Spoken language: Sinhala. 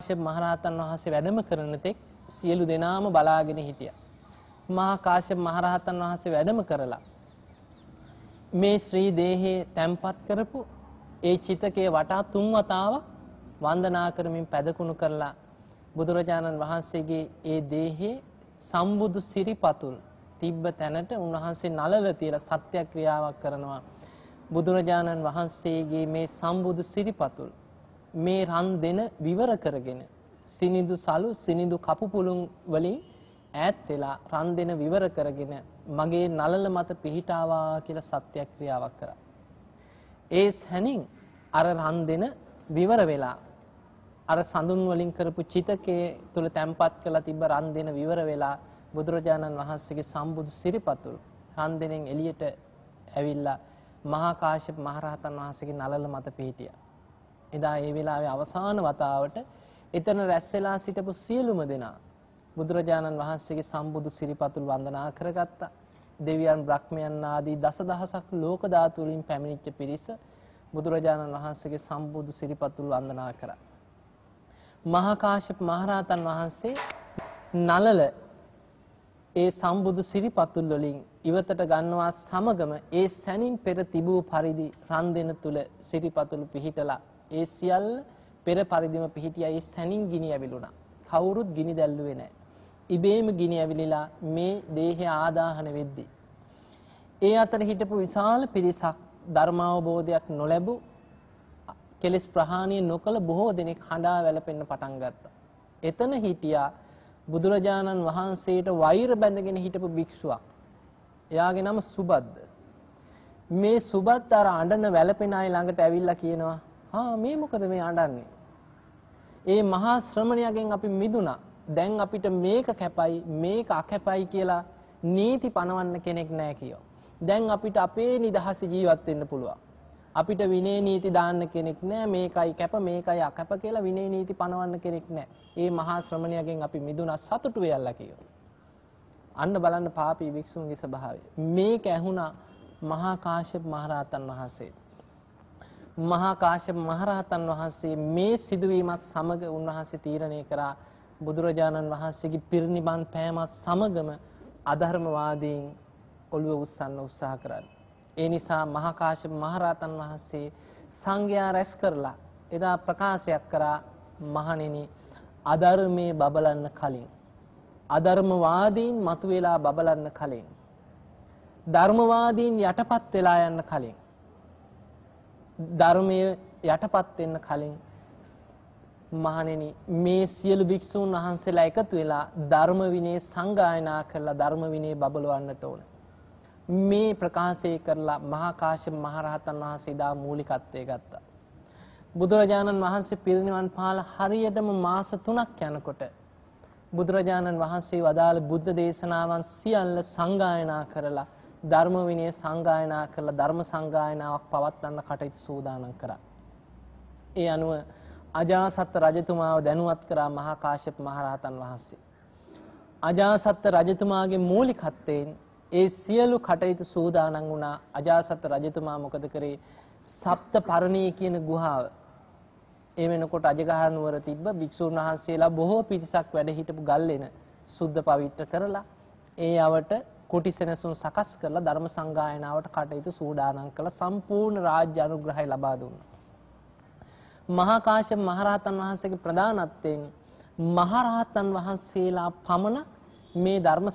කාශ්‍යප මහරහතන් වහන්සේ වැඩම කරන තෙක් සියලු දෙනාම බලාගෙන හිටියා. මහා කාශ්‍යප මහරහතන් වහන්සේ වැඩම කරලා මේ ශ්‍රී දේහයේ තැන්පත් කරපු ඒ චිතකයේ වටා තුන් වතාවක් වන්දනා කරමින් පැදකුණු කරලා බුදුරජාණන් වහන්සේගේ ඒ දේහේ සම්බුදු සිරිපතුල් තිබ්බ තැනට උන්වහන්සේ නලල තියලා සත්‍යක්‍රියාවක් කරනවා. බුදුරජාණන් වහන්සේගේ මේ සම්බුදු සිරිපතුල් මේ රන් දෙන විවර කරගෙන සිනිඳු සලු සිනිඳු කපු පුළුන් වලින් ඈත් වෙලා රන් දෙන විවර කරගෙන මගේ නලල මත පිහිටාවා කියලා සත්‍යක්‍රියාවක් කරා. ඒ සැනින් අර රන් දෙන විවර වෙලා අර සඳුන් වලින් කරපු චිතකයේ තුල තැම්පත් කරලා තිබ්බ රන් දෙන විවර වෙලා බුදුරජාණන් වහන්සේගේ සම්බුදු සිරිපතුල් රන් දෙනෙන් එළියට ඇවිල්ලා මහා කාශ්‍යප මහරහතන් වහන්සේගේ නලල මත පිහිටියා. එදා ඒ වෙලාවේ අවසාන වතාවට එතන රැස් වෙලා සිටපු සියලුම දෙනා බුදුරජාණන් වහන්සේගේ සම්බුදු සිරිපතුල් වන්දනා කරගත්තා. දෙවියන් බ්‍රහ්මයන් ආදී දසදහසක් ලෝක ධාතු වලින් පැමිණිච්ච පිරිස බුදුරජාණන් වහන්සේගේ සම්බුදු සිරිපතුල් වන්දනා කරා. මහා කාශ්‍යප මහරහතන් වහන්සේ නලල ඒ සම්බුදු සිරිපතුල් වලින් ඉවතට ගන්නවා සමගම ඒ සැනින් පෙර තිබූ පරිදි රන් දෙන තුල සිරිපතුල් පිහිටලා ඒ සියල්ල පෙර පරිදිම පිහිටියා ඒ සැනින් ගිනි ඇවිලුණා. කවුරුත් ගිනි දැල්ලුවේ නැහැ. ඉබේම ගිනි ඇවිලිලා මේ දේහය ආදාහන වෙද්දී ඒ අතර හිටපු විශාල පිරිසක් ධර්මාවබෝධයක් නොලැබු කෙලෙස් ප්‍රහාණය නොකළ බොහෝ දෙනෙක් හඬා වැළපෙන්න පටන් ගත්තා. එතන හිටියා බුදුරජාණන් වහන්සේට වෛර බැඳගෙන හිටපු භික්ෂුවක්. එයාගේ නම සුබද්ද. මේ සුබත් අර අඬන වැළපෙන අය ළඟට ඇවිල්ලා කියනවා හා මේ මොකද මේ අඬන්නේ? ඒ මහා ශ්‍රමණයාගෙන් අපි මිදුණා. දැන් අපිට මේක කැපයි මේක අකැපයි කියලා නීති පනවන්න කෙනෙක් නැහැ කියෝ. දැන් අපිට අපේ නිදහස ජීවත් වෙන්න පුළුවන්. අපිට විනය නීති දාන්න කෙනෙක් නැහැ මේකයි කැප මේකයි අකැප කියලා විනය නීති පනවන්න කෙනෙක් නැහැ. ඒ මහා ශ්‍රමණයාගෙන් අපි මිදුණා සතුටු වෙයල්ලා කියෝ. අන්න බලන්න පාපී වික්ෂුන්ගේ ස්වභාවය. මේක ඇහුණා මහා කාශ්‍යප මහරහතන් වහන්සේ. මහා කාශ්‍යප මහරහතන් වහන්සේ මේ සිදුවීමත් සමග උන්වහන්සේ තීරණය කරා බුදුරජාණන් වහන්සේගේ පිරිනිවන් පෑමත් සමගම අධර්මවාදීන් ඔළුව උස්සන්න උත්සාහ කරන්න. ඒ නිසා මහා කාශ්‍යප මහරහතන් වහන්සේ සංඝයා රැස් කරලා එදා ප්‍රකාශයක් කරා මහණෙනි අධර්මයේ බබලන්න කලින් අධර්මවාදීන් මතුවෙලා බබලන්න කලින් ධර්මවාදීන් යටපත් වෙලා යන්න කලින් ධර්මය යටපත් වෙන්න කලින් මහණෙනි මේ සියලු භික්ෂූන් වහන්සේලා එකතු වෙලා ධර්ම විනය සංගායනා කරලා ධර්ම විනය බබලවන්නට ඕන. මේ ප්‍රකාශය කරලා මහා කාශ්‍යප මහරහතන් වහන්සේ දා මූලිකත්වයේ ගත්තා. බුදුරජාණන් වහන්සේ පිරිනිවන් පාල හරියටම මාස 3ක් යනකොට බුදුරජාණන් වහන්සේ වදාළ බුද්ධ දේශනාවන් සියල්ල සංගායනා කරලා ධර්ම විනය සංගායනා කරලා ධර්ම සංගායනාවක් පවත්වන්න කටයුතු සූදානම් කරා. ඒ අනුව අජාසත් රජතුමාව දැනුවත් කරා මහා කාශ්‍යප මහරහතන් වහන්සේ. අජාසත් රජතුමාගේ මූලිකත්වයෙන් ඒ සියලු කටයුතු සූදානම් වුණා අජාසත් රජතුමා මොකද කරේ සප්ත පරණී කියන ගුහාව ඒ වෙනකොට අජගහ නුවර තිබ්බ භික්ෂුන් වහන්සේලා බොහෝ පිරිසක් වැඩ හිටපු ගල්ලෙන සුද්ධ පවිත්‍ර කරලා ඒ යවට කුටි සෙනසුන් සකස් කරලා ධර්ම සංගායනාවට කටයුතු සූදානම් කළ සම්පූර්ණ රාජ්‍ය අනුග්‍රහය ලබා දුන්නා. මහා කාශ්‍යප මහරහතන් වහන්සේගේ ප්‍රධානත්වයෙන් මහරහතන් වහන්සේලා පමණ මේ ධර්ම